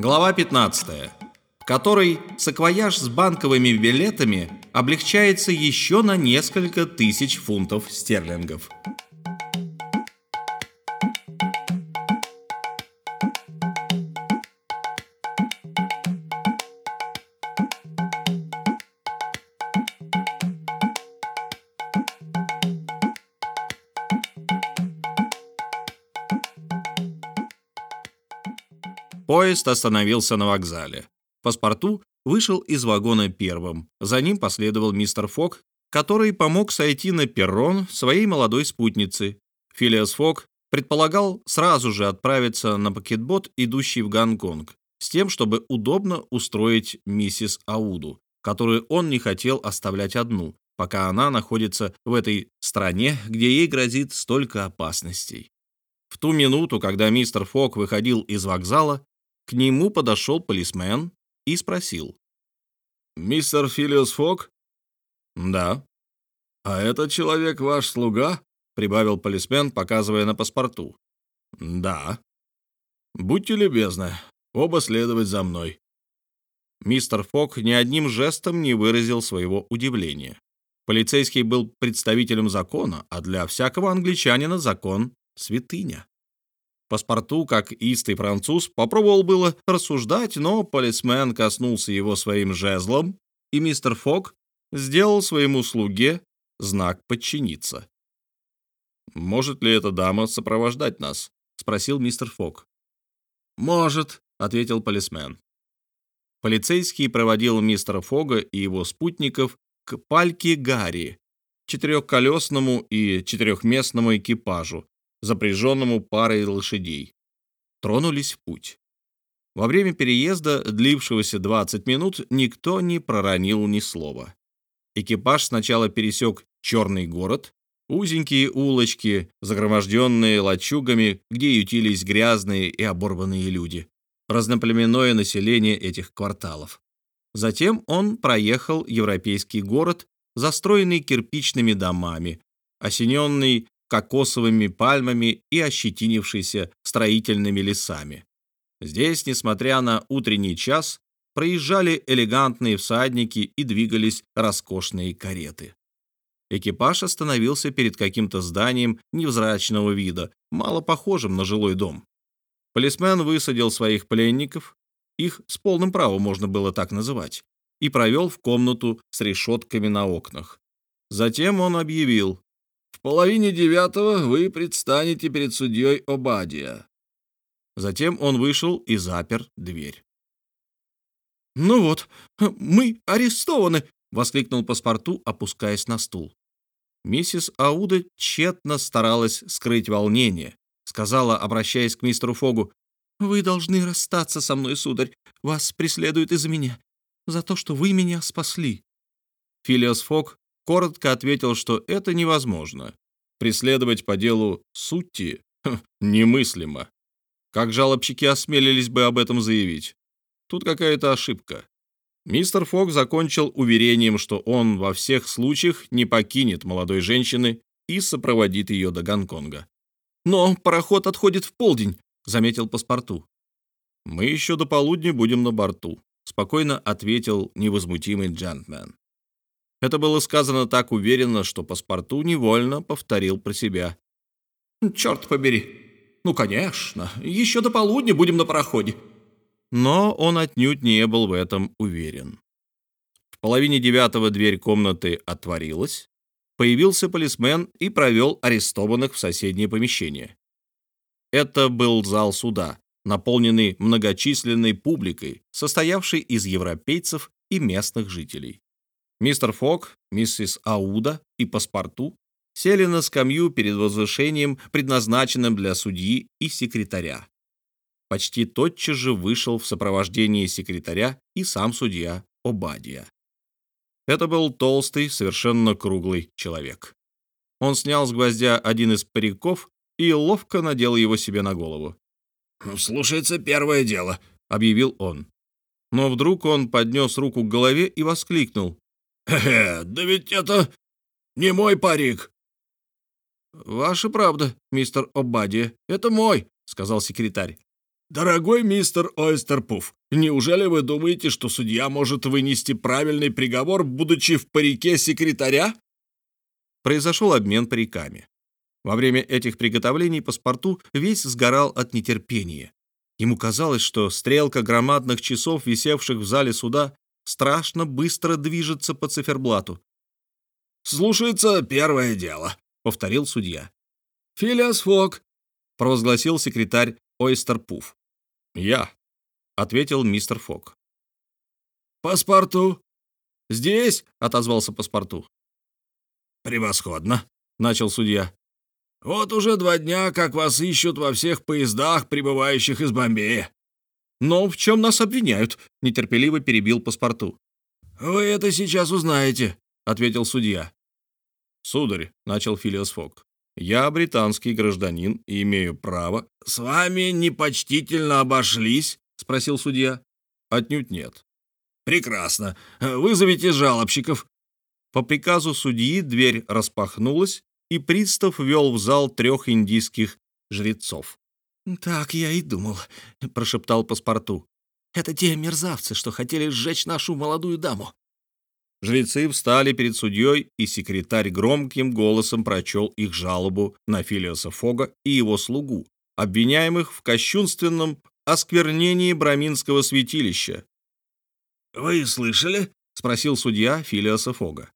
Глава 15, в которой саквояж с банковыми билетами облегчается еще на несколько тысяч фунтов стерлингов. Поезд остановился на вокзале. Паспорту вышел из вагона первым. За ним последовал мистер Фок, который помог сойти на перрон своей молодой спутницы. Филиас Фок предполагал сразу же отправиться на пакетбот, идущий в Гонконг, с тем, чтобы удобно устроить миссис Ауду, которую он не хотел оставлять одну, пока она находится в этой стране, где ей грозит столько опасностей. В ту минуту, когда мистер Фок выходил из вокзала, к нему подошел полисмен и спросил. «Мистер Филиус Фок?» «Да». «А этот человек ваш слуга?» — прибавил полисмен, показывая на паспорту. «Да». «Будьте любезны, оба следовать за мной». Мистер Фок ни одним жестом не выразил своего удивления. Полицейский был представителем закона, а для всякого англичанина закон — святыня. Паспорту, как истый француз, попробовал было рассуждать, но полисмен коснулся его своим жезлом, и мистер Фок сделал своему слуге знак подчиниться. «Может ли эта дама сопровождать нас?» — спросил мистер Фок. «Может», — ответил полисмен. Полицейский проводил мистера Фога и его спутников к пальке Гарри, четырехколесному и четырехместному экипажу, запряженному парой лошадей. Тронулись в путь. Во время переезда, длившегося 20 минут, никто не проронил ни слова. Экипаж сначала пересек черный город, узенькие улочки, загроможденные лачугами, где ютились грязные и оборванные люди, разноплеменное население этих кварталов. Затем он проехал европейский город, застроенный кирпичными домами, осененный кокосовыми пальмами и ощетинившийся строительными лесами. Здесь, несмотря на утренний час, проезжали элегантные всадники и двигались роскошные кареты. Экипаж остановился перед каким-то зданием невзрачного вида, мало похожим на жилой дом. Полисмен высадил своих пленников, их с полным правом можно было так называть, и провел в комнату с решетками на окнах. Затем он объявил, в половине девятого вы предстанете перед судьей Обадия». Затем он вышел и запер дверь. «Ну вот, мы арестованы!» — воскликнул паспорту, опускаясь на стул. Миссис Ауда тщетно старалась скрыть волнение. Сказала, обращаясь к мистеру Фогу, «Вы должны расстаться со мной, сударь. Вас преследуют из-за меня. За то, что вы меня спасли». Филиос Фог коротко ответил, что это невозможно. Преследовать по делу сути немыслимо. Как жалобщики осмелились бы об этом заявить? Тут какая-то ошибка. Мистер Фок закончил уверением, что он во всех случаях не покинет молодой женщины и сопроводит ее до Гонконга. «Но пароход отходит в полдень», — заметил паспорту. «Мы еще до полудня будем на борту», — спокойно ответил невозмутимый джентльмен. Это было сказано так уверенно, что паспорту невольно повторил про себя. «Черт побери! Ну, конечно, еще до полудня будем на пароходе!» Но он отнюдь не был в этом уверен. В половине девятого дверь комнаты отворилась, появился полисмен и провел арестованных в соседнее помещение. Это был зал суда, наполненный многочисленной публикой, состоявшей из европейцев и местных жителей. Мистер Фок, миссис Ауда и паспорту сели на скамью перед возвышением, предназначенным для судьи и секретаря. Почти тотчас же вышел в сопровождении секретаря и сам судья Обадия. Это был толстый, совершенно круглый человек. Он снял с гвоздя один из париков и ловко надел его себе на голову. «Слушается первое дело», — объявил он. Но вдруг он поднес руку к голове и воскликнул. «Хе-хе, да ведь это не мой парик!» «Ваша правда, мистер Обадия, это мой», — сказал секретарь. «Дорогой мистер Ойстерпуф, неужели вы думаете, что судья может вынести правильный приговор, будучи в парике секретаря?» Произошел обмен париками. Во время этих приготовлений паспорту весь сгорал от нетерпения. Ему казалось, что стрелка громадных часов, висевших в зале суда, страшно быстро движется по циферблату. «Слушается первое дело», — повторил судья. «Филиас Фок», — провозгласил секретарь Ойстерпуф. «Я», — ответил мистер Фок. «Паспорту?» «Здесь», — отозвался паспорту. «Превосходно», — начал судья. «Вот уже два дня, как вас ищут во всех поездах, прибывающих из Бомбея». «Но в чем нас обвиняют?» — нетерпеливо перебил паспорту. «Вы это сейчас узнаете», — ответил судья. «Сударь», — начал Филиас Фок, я британский гражданин и имею право...» «С вами непочтительно обошлись?» — спросил судья. «Отнюдь нет». «Прекрасно. Вызовите жалобщиков». По приказу судьи дверь распахнулась, и пристав вел в зал трех индийских жрецов. «Так я и думал», — прошептал паспорту. «Это те мерзавцы, что хотели сжечь нашу молодую даму». Жрецы встали перед судьей, и секретарь громким голосом прочел их жалобу на Филиоса Фога и его слугу, обвиняемых в кощунственном осквернении браминского святилища. «Вы слышали?» — спросил судья Филиоса Фога.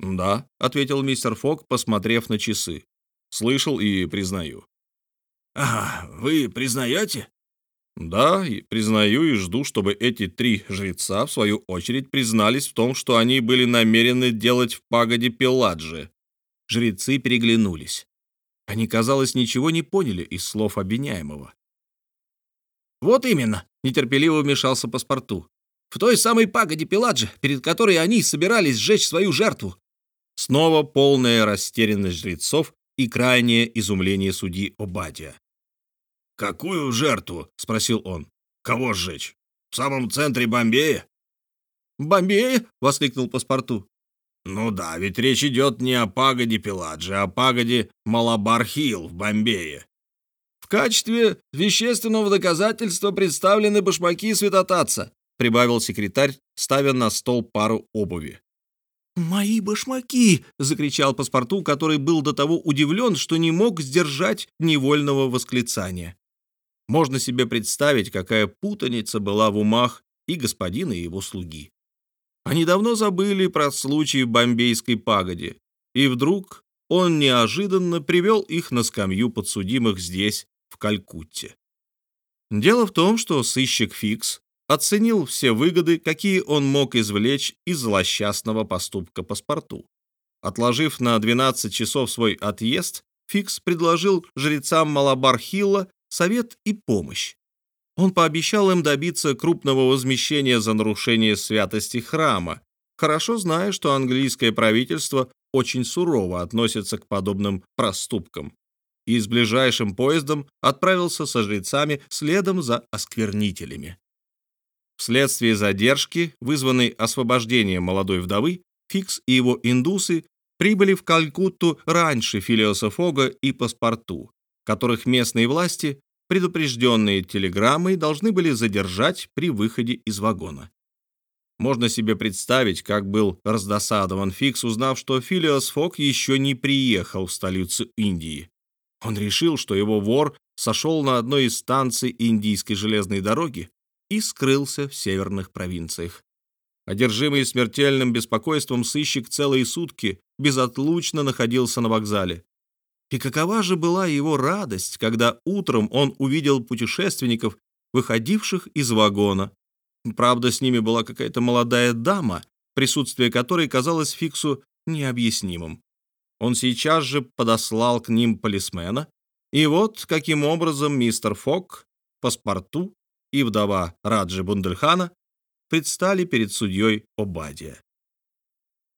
«Да», — ответил мистер Фог, посмотрев на часы. «Слышал и признаю». «Ага, вы признаете?» Да, и признаю и жду, чтобы эти три жреца, в свою очередь, признались в том, что они были намерены делать в пагоде Пеладжи. Жрецы переглянулись. Они, казалось, ничего не поняли из слов обвиняемого. «Вот именно», — нетерпеливо вмешался паспорту. «В той самой пагоде Пеладжи, перед которой они собирались сжечь свою жертву». Снова полная растерянность жрецов и крайнее изумление судьи Обадия. «Какую жертву?» — спросил он. «Кого сжечь? В самом центре Бомбея?» «Бомбея?» — воскликнул паспорту. «Ну да, ведь речь идет не о пагоде Пеладжи, а о пагоде Малабархил в Бомбее». «В качестве вещественного доказательства представлены башмаки святотатца», — прибавил секретарь, ставя на стол пару обуви. «Мои башмаки!» — закричал паспорту, который был до того удивлен, что не мог сдержать невольного восклицания. Можно себе представить, какая путаница была в умах и господина, и его слуги. Они давно забыли про случай в бомбейской пагоде, и вдруг он неожиданно привел их на скамью подсудимых здесь, в Калькутте. Дело в том, что сыщик Фикс оценил все выгоды, какие он мог извлечь из злосчастного поступка паспорту. Отложив на 12 часов свой отъезд, Фикс предложил жрецам Малабар-Хилла совет и помощь. Он пообещал им добиться крупного возмещения за нарушение святости храма, хорошо зная, что английское правительство очень сурово относится к подобным проступкам, и с ближайшим поездом отправился со жрецами следом за осквернителями. Вследствие задержки, вызванной освобождением молодой вдовы, Фикс и его индусы прибыли в Калькутту раньше Филиоса Фога и Паспорту, которых местные власти предупрежденные телеграммой должны были задержать при выходе из вагона. Можно себе представить, как был раздосадован Фикс, узнав, что Филиос Фок еще не приехал в столицу Индии. Он решил, что его вор сошел на одной из станций индийской железной дороги и скрылся в северных провинциях. Одержимый смертельным беспокойством сыщик целые сутки безотлучно находился на вокзале. И какова же была его радость, когда утром он увидел путешественников, выходивших из вагона. Правда, с ними была какая-то молодая дама, присутствие которой казалось Фиксу необъяснимым. Он сейчас же подослал к ним полисмена, и вот каким образом мистер Фок, паспорту и вдова Раджи Бундельхана предстали перед судьей Обадия.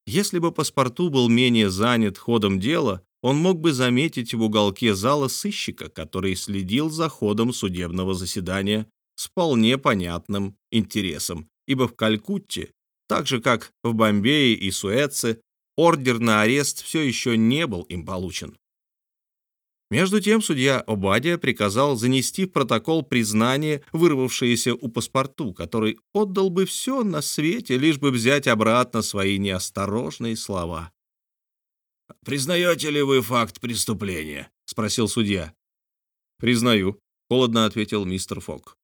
Если бы паспорту был менее занят ходом дела, он мог бы заметить в уголке зала сыщика, который следил за ходом судебного заседания с вполне понятным интересом, ибо в Калькутте, так же как в Бомбее и Суэце, ордер на арест все еще не был им получен. Между тем судья Обадия приказал занести в протокол признание, вырвавшееся у паспорту, который отдал бы все на свете, лишь бы взять обратно свои неосторожные слова. «Признаете ли вы факт преступления?» — спросил судья. «Признаю», — холодно ответил мистер Фок.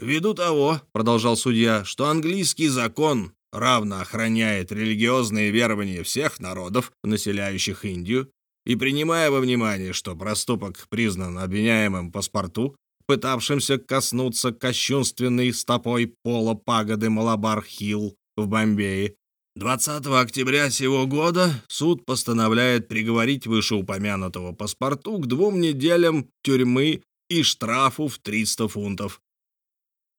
«Ввиду того», — продолжал судья, — «что английский закон равно охраняет религиозные верования всех народов, населяющих Индию, и принимая во внимание, что проступок признан обвиняемым паспорту, пытавшимся коснуться кощунственной стопой пола пагоды Малабар-Хилл в Бомбее, 20 октября сего года суд постановляет приговорить вышеупомянутого паспорту к двум неделям тюрьмы и штрафу в 300 фунтов.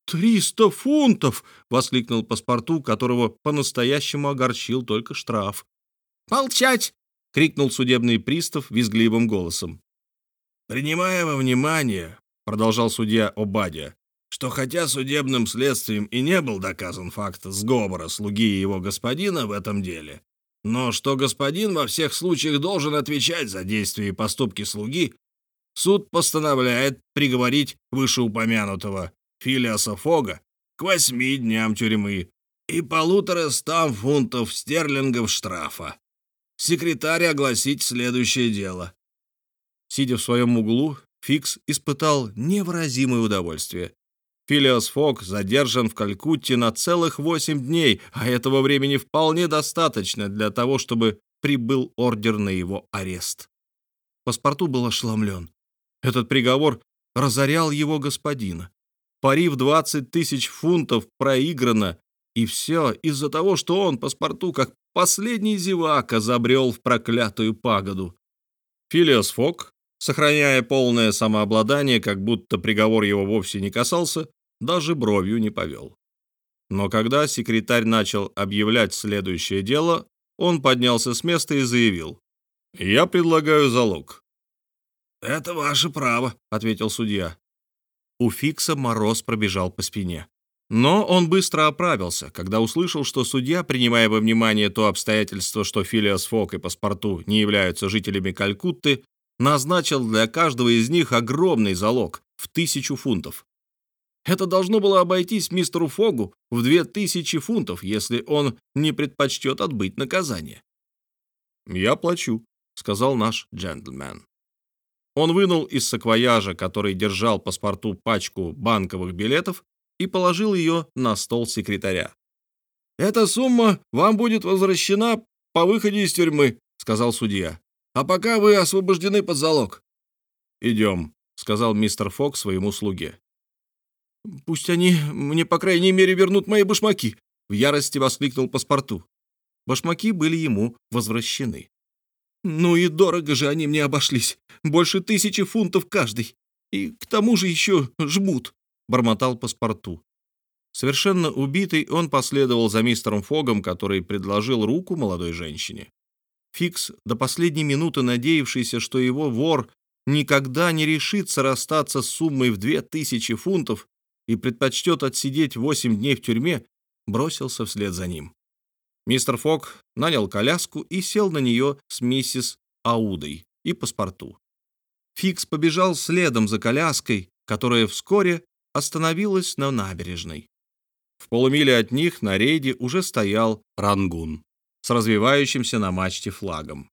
«Триста фунтов!» — воскликнул паспорту, которого по-настоящему огорчил только штраф. «Молчать!» — крикнул судебный пристав визгливым голосом. «Принимая во внимание, — продолжал судья Обадия, — что хотя судебным следствием и не был доказан факт сговора слуги и его господина в этом деле, но что господин во всех случаях должен отвечать за действия и поступки слуги, суд постановляет приговорить вышеупомянутого Филиаса Фога к восьми дням тюрьмы и полутора ста фунтов стерлингов штрафа. Секретарь огласить следующее дело. Сидя в своем углу, Фикс испытал невыразимое удовольствие. Филиас Фок задержан в Калькутте на целых восемь дней, а этого времени вполне достаточно для того, чтобы прибыл ордер на его арест. Паспорту был ошеломлен. Этот приговор разорял его господина. Пари в 20 тысяч фунтов проиграно, и все из-за того, что он паспорту, как последний зевака, забрел в проклятую пагоду. Филиас Фок, сохраняя полное самообладание, как будто приговор его вовсе не касался, даже бровью не повел. Но когда секретарь начал объявлять следующее дело, он поднялся с места и заявил. «Я предлагаю залог». «Это ваше право», — ответил судья. У Фикса мороз пробежал по спине. Но он быстро оправился, когда услышал, что судья, принимая во внимание то обстоятельство, что Филиас Фок и паспорту не являются жителями Калькутты, назначил для каждого из них огромный залог в тысячу фунтов. Это должно было обойтись мистеру Фогу в две тысячи фунтов, если он не предпочтет отбыть наказание. «Я плачу», — сказал наш джентльмен. Он вынул из саквояжа, который держал паспорту пачку банковых билетов, и положил ее на стол секретаря. «Эта сумма вам будет возвращена по выходе из тюрьмы», — сказал судья. «А пока вы освобождены под залог». «Идем», — сказал мистер Фок своему слуге. «Пусть они мне, по крайней мере, вернут мои башмаки!» — в ярости воскликнул паспорту. Башмаки были ему возвращены. «Ну и дорого же они мне обошлись. Больше тысячи фунтов каждый. И к тому же еще жмут», — бормотал паспорту. Совершенно убитый, он последовал за мистером Фогом, который предложил руку молодой женщине. Фикс, до последней минуты надеявшийся, что его вор никогда не решится расстаться с суммой в две тысячи фунтов, и предпочтет отсидеть восемь дней в тюрьме, бросился вслед за ним. Мистер Фок нанял коляску и сел на нее с миссис Аудой и паспорту. Фикс побежал следом за коляской, которая вскоре остановилась на набережной. В полумиле от них на рейде уже стоял рангун с развивающимся на мачте флагом.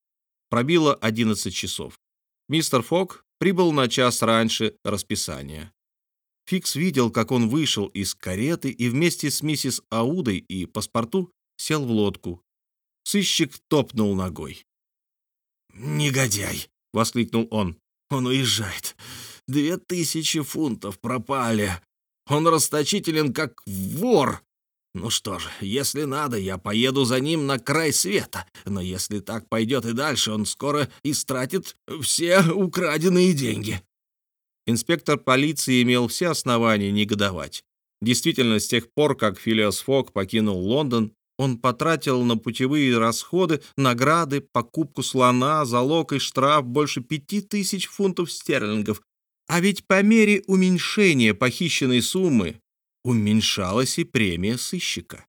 Пробило 11 часов. Мистер Фок прибыл на час раньше расписания. Фикс видел, как он вышел из кареты и вместе с миссис Аудой и паспорту сел в лодку. Сыщик топнул ногой. «Негодяй!» — воскликнул он. «Он уезжает. Две тысячи фунтов пропали. Он расточителен, как вор. Ну что ж, если надо, я поеду за ним на край света. Но если так пойдет и дальше, он скоро истратит все украденные деньги». Инспектор полиции имел все основания негодовать. Действительно, с тех пор, как Филиас Фок покинул Лондон, он потратил на путевые расходы, награды, покупку слона, залог и штраф больше пяти тысяч фунтов стерлингов. А ведь по мере уменьшения похищенной суммы уменьшалась и премия сыщика.